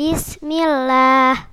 Bismillah.